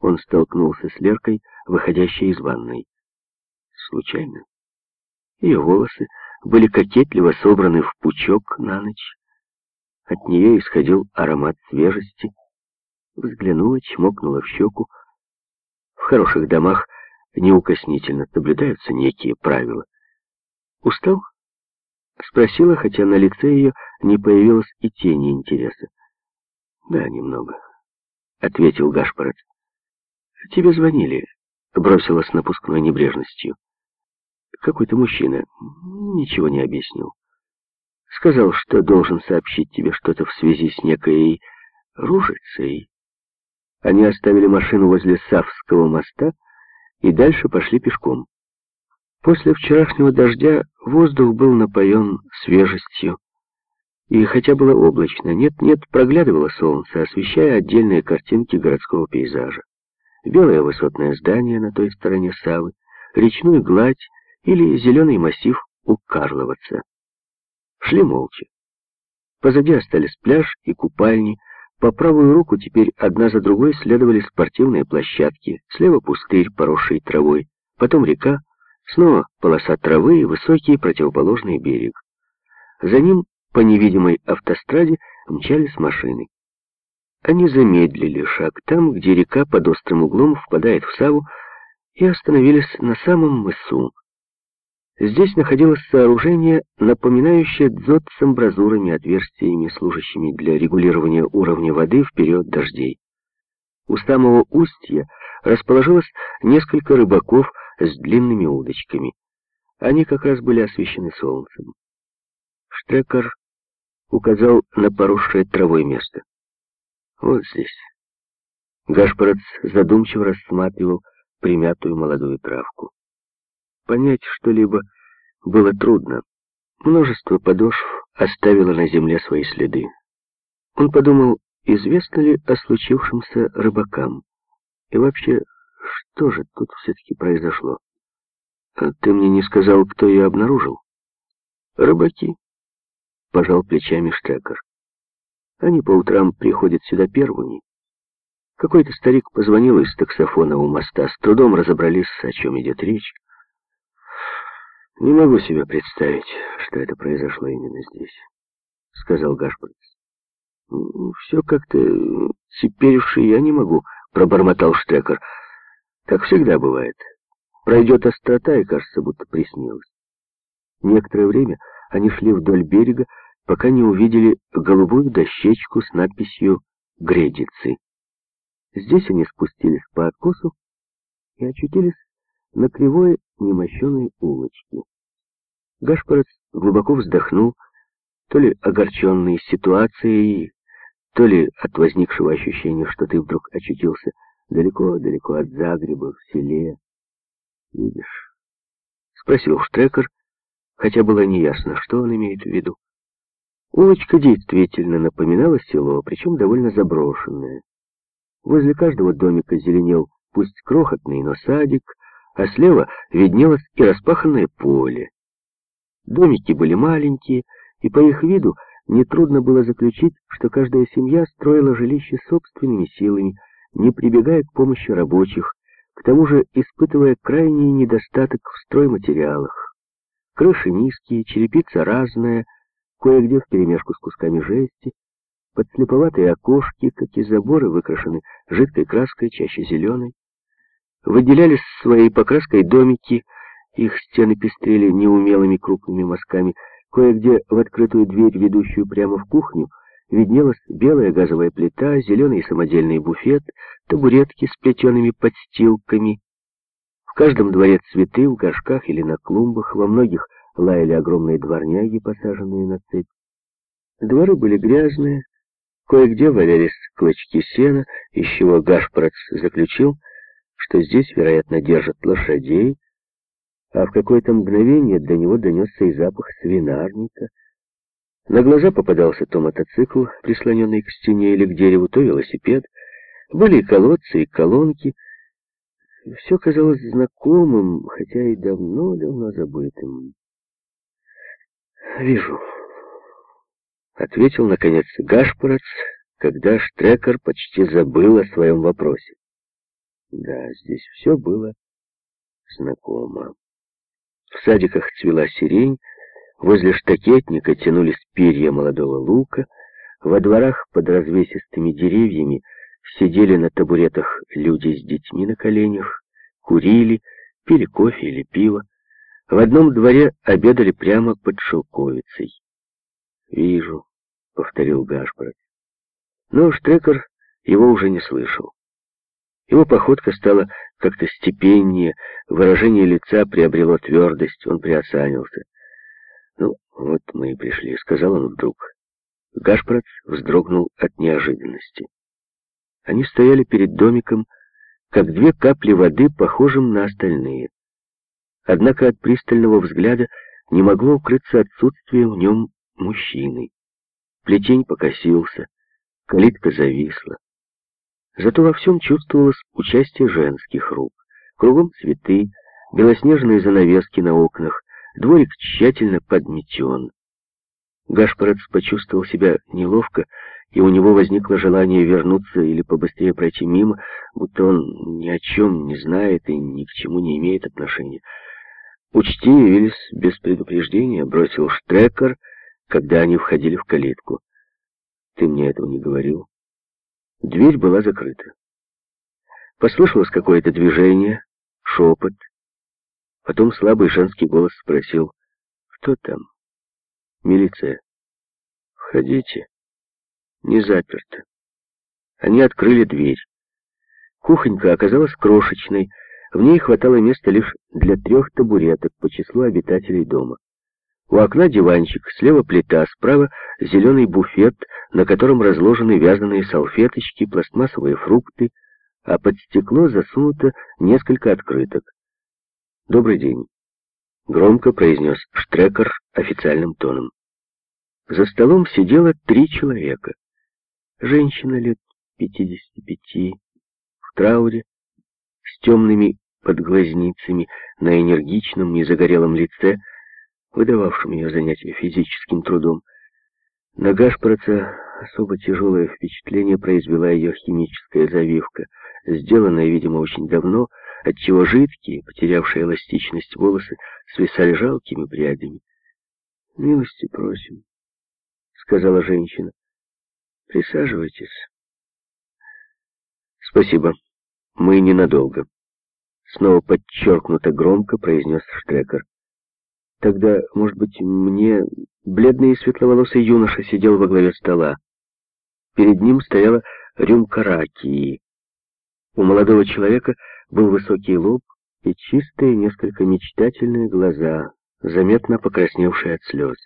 Он столкнулся с Леркой, выходящей из ванной. Случайно. Ее волосы были кокетливо собраны в пучок на ночь. От нее исходил аромат свежести. Взглянула, чмокнула в щеку. В хороших домах неукоснительно соблюдаются некие правила. «Устал?» — спросила, хотя на лице ее не появилось и тени интереса. «Да, немного», — ответил Гашпорот. «Тебе звонили», — бросила с напускной небрежностью. «Какой-то мужчина. Ничего не объяснил. Сказал, что должен сообщить тебе что-то в связи с некой ружицей». Они оставили машину возле Савского моста и дальше пошли пешком. После вчерашнего дождя воздух был напоен свежестью, и хотя было облачно, нет-нет, проглядывало солнце, освещая отдельные картинки городского пейзажа. Белое высотное здание на той стороне Савы, речную гладь или зеленый массив у Карловаца. Шли молча. Позади остались пляж и купальни, по правую руку теперь одна за другой следовали спортивные площадки, слева пустырь, поросший травой, потом река, снова полоса травы и высокий противоположный берег. За ним по невидимой автостраде мчались машины. Они замедлили шаг там, где река под острым углом впадает в Саву, и остановились на самом мысу. Здесь находилось сооружение, напоминающее дзот с амбразурами, отверстиями, служащими для регулирования уровня воды в период дождей. У самого устья расположилось несколько рыбаков с длинными удочками. Они как раз были освещены солнцем. Штрекер указал на поросшее травой место. Вот здесь. Гашпорец задумчиво рассматривал примятую молодую травку. Понять что-либо было трудно. Множество подошв оставило на земле свои следы. Он подумал, известно ли о случившемся рыбакам. И вообще, что же тут все-таки произошло? А ты мне не сказал, кто ее обнаружил? Рыбаки. Пожал плечами Штекер. Они по утрам приходят сюда первыми. Какой-то старик позвонил из таксофона у моста. С трудом разобрались, о чем идет речь. «Не могу себе представить, что это произошло именно здесь», — сказал Гашпорец. «Все как-то... Теперь уж и я не могу», — пробормотал Штекер. «Так всегда бывает. Пройдет острота, и кажется, будто приснилось». Некоторое время они шли вдоль берега, пока не увидели голубую дощечку с надписью «Гредицы». Здесь они спустились по откосу и очутились на кривой немощенной улочке. Гашпорец глубоко вздохнул, то ли огорченный ситуацией, то ли от возникшего ощущения, что ты вдруг очутился далеко-далеко от Загреба, в селе. «Видишь?» — спросил Штрекер, хотя было неясно, что он имеет в виду. Улочка действительно напоминала село, причем довольно заброшенное. Возле каждого домика зеленел, пусть крохотный, но садик, а слева виднелось и распаханное поле. Домики были маленькие, и по их виду нетрудно было заключить, что каждая семья строила жилище собственными силами, не прибегая к помощи рабочих, к тому же испытывая крайний недостаток в стройматериалах. Крыши низкие, черепица разная, кое-где вперемешку с кусками жести, подслеповатые окошки, как и заборы, выкрашены жидкой краской, чаще зеленой. Выделялись своей покраской домики, их стены пестрели неумелыми крупными мазками. Кое-где в открытую дверь, ведущую прямо в кухню, виднелась белая газовая плита, зеленый самодельный буфет, табуретки с плетеными подстилками. В каждом дворе цветы в горшках или на клумбах, во многих лаяли огромные дворняги, посаженные на цепь. Дворы были грязные, кое-где валялись клочки сена, из чего Гашпорец заключил, что здесь, вероятно, держат лошадей, а в какое-то мгновение до него донесся и запах свинарника. На глаза попадался то мотоцикл, прислоненный к стене или к дереву, то велосипед. Были и колодцы, и колонки. Все казалось знакомым, хотя и давно-давно забытым. «Вижу», — ответил, наконец, Гашпорец, когда Штрекер почти забыл о своем вопросе. Да, здесь все было знакомо. В садиках цвела сирень, возле штакетника тянулись перья молодого лука, во дворах под развесистыми деревьями сидели на табуретах люди с детьми на коленях, курили, пили кофе или пиво. В одном дворе обедали прямо под шелковицей. «Вижу», — повторил Гашпорот. Но Штрекер его уже не слышал. Его походка стала как-то степеннее, выражение лица приобрело твердость, он приосанился. «Ну, вот мы и пришли», — сказал он вдруг. Гашпорот вздрогнул от неожиданности. Они стояли перед домиком, как две капли воды, похожим на остальные. Однако от пристального взгляда не могло укрыться отсутствие в нем мужчины. Плетень покосился, калитка зависла. Зато во всем чувствовалось участие женских рук. Кругом цветы, белоснежные занавески на окнах, дворик тщательно подметен. Гашпорец почувствовал себя неловко, и у него возникло желание вернуться или побыстрее пройти мимо, будто он ни о чем не знает и ни к чему не имеет отношения. «Учти, явились без предупреждения», — бросил Штрекер, когда они входили в калитку. «Ты мне этого не говорил?» Дверь была закрыта. Послышалось какое-то движение, шепот. Потом слабый женский голос спросил, «Кто там?» «Милиция». «Входите». Не заперто. Они открыли дверь. Кухонька оказалась крошечной, в ней хватало места лишь для трех табуреток по числу обитателей дома. У окна диванчик, слева плита, справа зеленый буфет, на котором разложены вязаные салфеточки, пластмассовые фрукты, а под стекло засунуто несколько открыток. «Добрый день», — громко произнес Штрекер официальным тоном. За столом сидело три человека. Женщина лет пятидесяти пяти, в трауре, с темными подглазницами на энергичном, незагорелом лице, выдававшим ее занятие физическим трудом. На Гашпорца особо тяжелое впечатление произвела ее химическая завивка, сделанная, видимо, очень давно, отчего жидкие, потерявшие эластичность волосы, свисали жалкими прядями. «Милости просим», — сказала женщина. «Присаживайтесь». «Спасибо. Мы ненадолго». Снова подчеркнуто громко произнес Штрекер. Тогда, может быть, мне... Бледный и светловолосый юноша сидел во главе стола. Перед ним стояла рюмка ракии. У молодого человека был высокий лоб и чистые, несколько мечтательные глаза, заметно покрасневшие от слез.